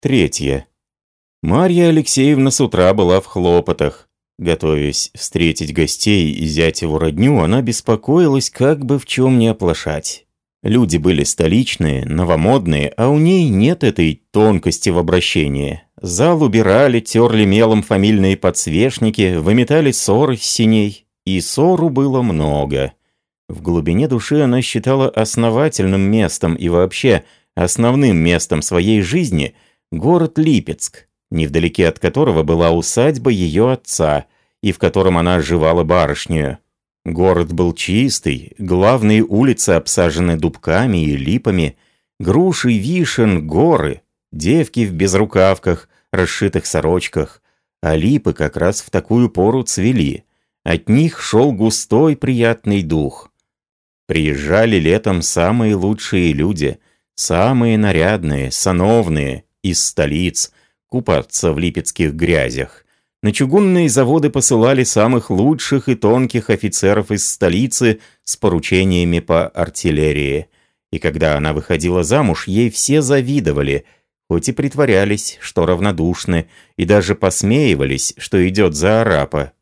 Третье. Марья Алексеевна с утра была в хлопотах. Готовясь встретить гостей и зять его родню, она беспокоилась, как бы в чем не оплошать. Люди были столичные, новомодные, а у ней нет этой тонкости в обращении. Зал убирали, терли мелом фамильные подсвечники, выметали ссоры с синей. И ссору было много. В глубине души она считала основательным местом и вообще основным местом своей жизни город Липецк, невдалеке от которого была усадьба ее отца, и в котором она оживала барышню. Город был чистый, главные улицы обсажены дубками и липами, груши, вишен, горы, девки в безрукавках, расшитых сорочках, а липы как раз в такую пору цвели. От них шел густой приятный дух. Приезжали летом самые лучшие люди, самые нарядные, сановные, из столиц, купаться в липецких грязях. На чугунные заводы посылали самых лучших и тонких офицеров из столицы с поручениями по артиллерии. И когда она выходила замуж, ей все завидовали, хоть и притворялись, что равнодушны, и даже посмеивались, что идет за арапа.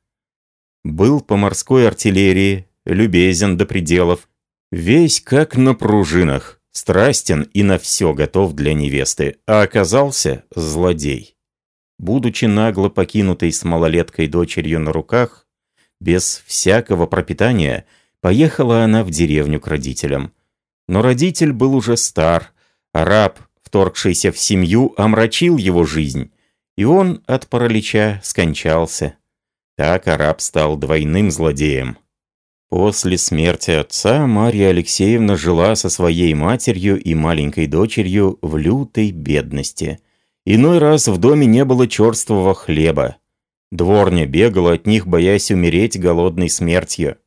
Был по морской артиллерии, любезен до пределов, весь как на пружинах, страстен и на все готов для невесты, а оказался злодей будучи нагло покинутой с малолеткой дочерью на руках, без всякого пропитания, поехала она в деревню к родителям. Но родитель был уже стар, а раб, вторгшийся в семью, омрачил его жизнь, и он от паралича скончался. Так араб стал двойным злодеем. После смерти отца Марья Алексеевна жила со своей матерью и маленькой дочерью в лютой бедности – Иной раз в доме не было черствого хлеба. Дворня бегала от них, боясь умереть голодной смертью.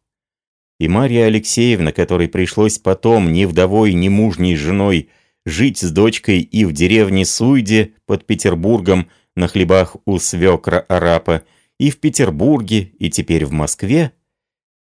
И Марья Алексеевна, которой пришлось потом ни вдовой, ни мужней женой жить с дочкой и в деревне Суйде под Петербургом на хлебах у свекра Арапа, и в Петербурге, и теперь в Москве,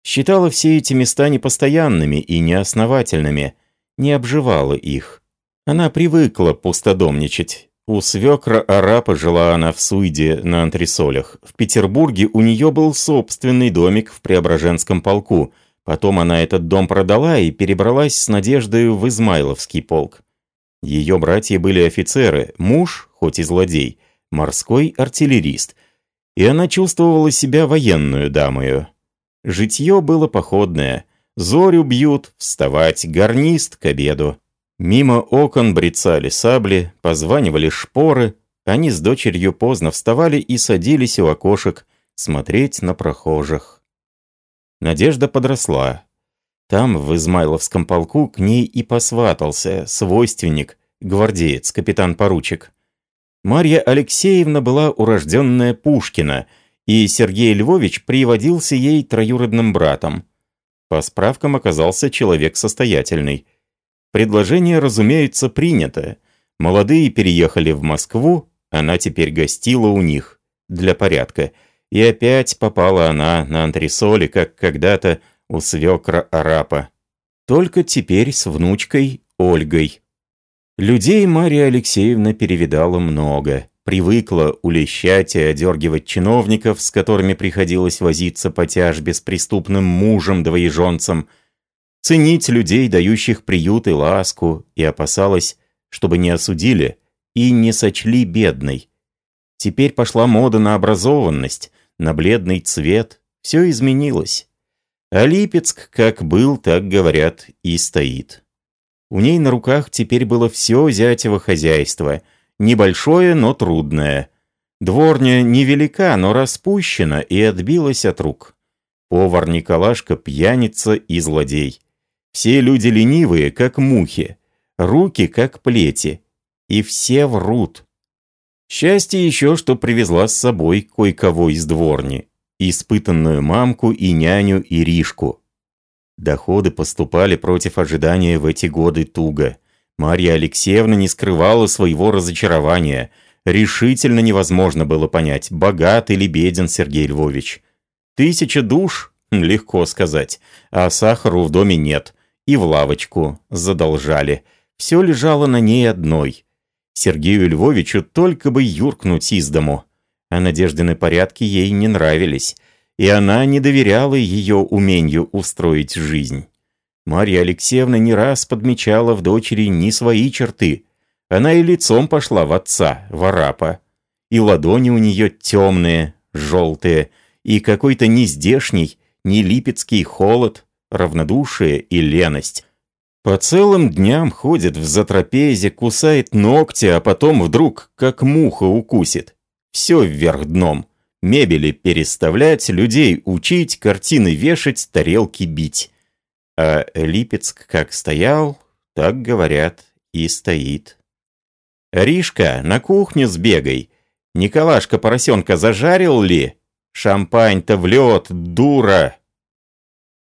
считала все эти места непостоянными и неосновательными, не обживала их. Она привыкла пустодомничать, у свекра Арапа жила она в Суйде на антресолях. В Петербурге у нее был собственный домик в Преображенском полку. Потом она этот дом продала и перебралась с надеждой в Измайловский полк. Ее братья были офицеры, муж, хоть и злодей, морской артиллерист. И она чувствовала себя военную дамою. Житье было походное. Зорю бьют, вставать, гарнист к обеду. Мимо окон брецали сабли, позванивали шпоры. Они с дочерью поздно вставали и садились у окошек смотреть на прохожих. Надежда подросла. Там, в Измайловском полку, к ней и посватался свойственник, гвардеец, капитан-поручик. Марья Алексеевна была урожденная Пушкина, и Сергей Львович приводился ей троюродным братом. По справкам оказался человек состоятельный – Предложение, разумеется, принято. Молодые переехали в Москву, она теперь гостила у них, для порядка. И опять попала она на антресоли, как когда-то у свекра Арапа. Только теперь с внучкой Ольгой. Людей Мария Алексеевна перевидала много. Привыкла улещать и одергивать чиновников, с которыми приходилось возиться по тяжбе с преступным мужем-двоеженцем – ценить людей, дающих приют и ласку, и опасалась, чтобы не осудили и не сочли бедной. Теперь пошла мода на образованность, на бледный цвет, все изменилось. А Липецк, как был, так говорят, и стоит. У ней на руках теперь было все зятево хозяйство, небольшое, но трудное. Дворня невелика, но распущена и отбилась от рук. Повар Николашка пьяница и злодей. Все люди ленивые, как мухи, руки, как плети, и все врут. Счастье еще, что привезла с собой кое-кого из дворни, испытанную мамку и няню Иришку. Доходы поступали против ожидания в эти годы туго. Марья Алексеевна не скрывала своего разочарования. Решительно невозможно было понять, богат или беден Сергей Львович. Тысяча душ? Легко сказать. А сахару в доме нет и в лавочку задолжали. Все лежало на ней одной. Сергею Львовичу только бы юркнуть из дому. А Надеждины порядки ей не нравились, и она не доверяла ее умению устроить жизнь. Марья Алексеевна не раз подмечала в дочери не свои черты. Она и лицом пошла в отца, в арапа. И ладони у нее темные, желтые, и какой-то нездешний, не липецкий холод, равнодушие и леность. По целым дням ходит в затрапезе, кусает ногти, а потом вдруг, как муха, укусит. Все вверх дном. Мебели переставлять, людей учить, картины вешать, тарелки бить. А Липецк как стоял, так, говорят, и стоит. «Ришка, на кухню сбегай. Николашка поросенка зажарил ли? Шампань-то в лед, дура!»